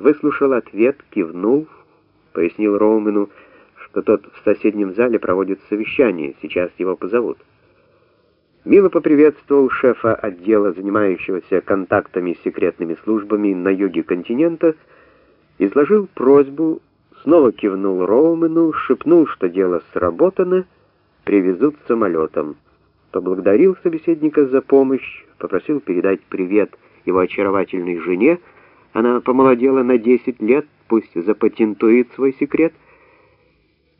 выслушал ответ, кивнул, пояснил Роумену, что тот в соседнем зале проводит совещание, сейчас его позовут. Мило поприветствовал шефа отдела, занимающегося контактами с секретными службами на юге континента, изложил просьбу, снова кивнул Роумену, шепнул, что дело сработано, привезут самолетом. Поблагодарил собеседника за помощь, попросил передать привет его очаровательной жене, она помолодела на 10 лет, пусть запатентует свой секрет,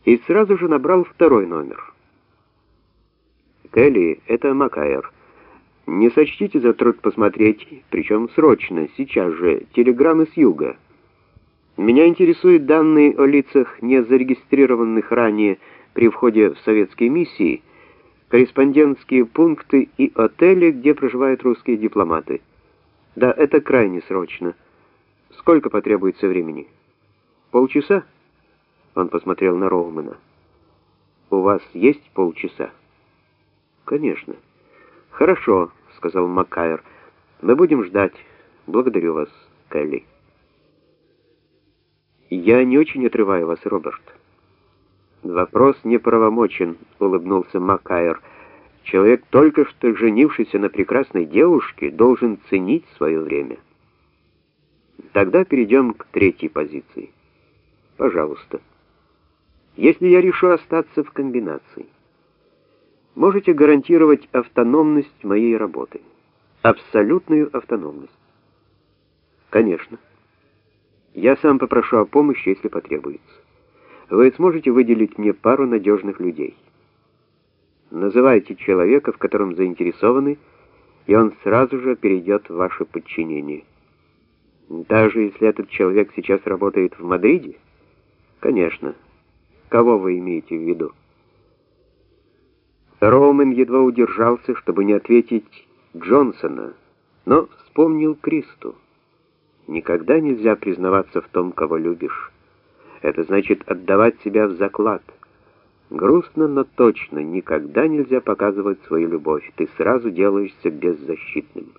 и сразу же набрал второй номер. «Келли, это Макайр. Не сочтите за труд посмотреть, причем срочно, сейчас же, телеграммы с юга. Меня интересуют данные о лицах, не зарегистрированных ранее при входе в советские миссии, корреспондентские пункты и отели, где проживают русские дипломаты. Да, это крайне срочно». Сколько потребуется времени? Полчаса? Он посмотрел на Роумана. У вас есть полчаса? Конечно. Хорошо, сказал Маккайр. Мы будем ждать. Благодарю вас, Келли. Я не очень отрываю вас, Роберт. Вопрос неправомочен, улыбнулся Маккайр. Человек, только что женившийся на прекрасной девушке, должен ценить свое время. Тогда перейдем к третьей позиции. Пожалуйста. Если я решу остаться в комбинации, можете гарантировать автономность моей работы. Абсолютную автономность. Конечно. Я сам попрошу о помощи, если потребуется. Вы сможете выделить мне пару надежных людей. Называйте человека, в котором заинтересованы, и он сразу же перейдет в ваше подчинение. Даже если этот человек сейчас работает в Мадриде? Конечно. Кого вы имеете в виду? Роумен едва удержался, чтобы не ответить Джонсона, но вспомнил Кристу. Никогда нельзя признаваться в том, кого любишь. Это значит отдавать себя в заклад. Грустно, но точно, никогда нельзя показывать свою любовь. Ты сразу делаешься беззащитным.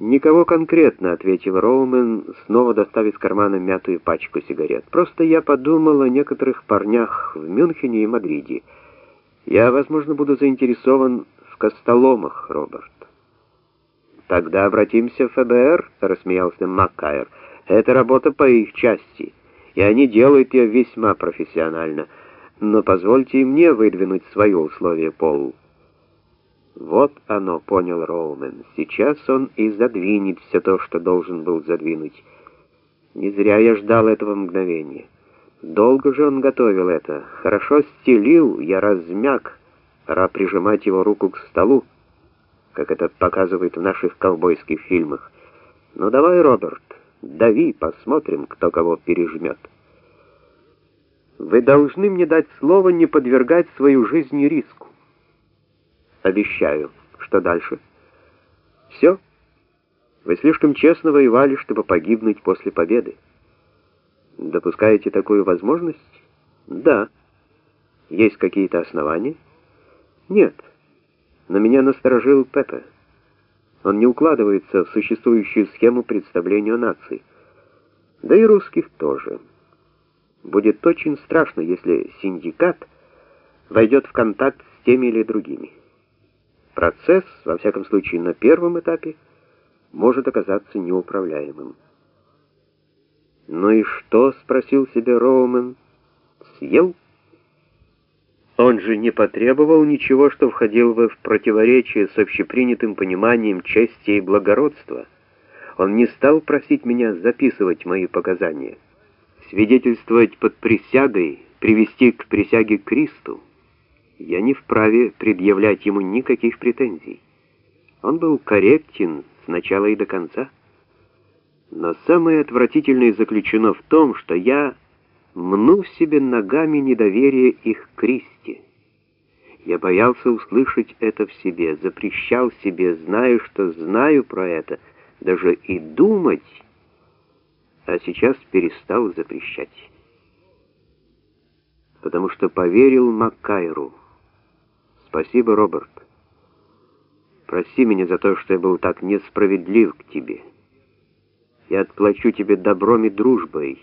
«Никого конкретно», — ответил Роумен, снова достав из кармана мятую пачку сигарет. «Просто я подумал о некоторых парнях в Мюнхене и Мадриде. Я, возможно, буду заинтересован в костоломах, Роберт». «Тогда обратимся в ФБР», — рассмеялся Маккайр. «Это работа по их части, и они делают ее весьма профессионально. Но позвольте и мне выдвинуть свои условия, Пол». Вот оно, понял Роумен. Сейчас он и задвинет все то, что должен был задвинуть. Не зря я ждал этого мгновения. Долго же он готовил это. Хорошо стелил, я размяк. Пора прижимать его руку к столу, как это показывают в наших ковбойских фильмах. Ну давай, Роберт, дави, посмотрим, кто кого пережмет. Вы должны мне дать слово не подвергать свою жизнь риску. Обещаю. Что дальше? Все? Вы слишком честно воевали, чтобы погибнуть после победы. Допускаете такую возможность? Да. Есть какие-то основания? Нет. Но меня насторожил Пепе. Он не укладывается в существующую схему представления нации. Да и русских тоже. Будет очень страшно, если синдикат войдет в контакт с теми или другими. Процесс, во всяком случае на первом этапе, может оказаться неуправляемым. «Ну и что?» — спросил себя Роумен. «Съел?» Он же не потребовал ничего, что входило бы в противоречие с общепринятым пониманием чести и благородства. Он не стал просить меня записывать мои показания, свидетельствовать под присягой, привести к присяге Кристу я не вправе предъявлять ему никаких претензий. Он был корректен с начала и до конца. Но самое отвратительное заключено в том, что я мну в себе ногами недоверие их Кристи. Я боялся услышать это в себе, запрещал себе, зная, что знаю про это, даже и думать, а сейчас перестал запрещать. Потому что поверил Маккайру. Спасибо, Роберт. Прости меня за то, что я был так несправедлив к тебе. Я отплачу тебе добром и дружбой.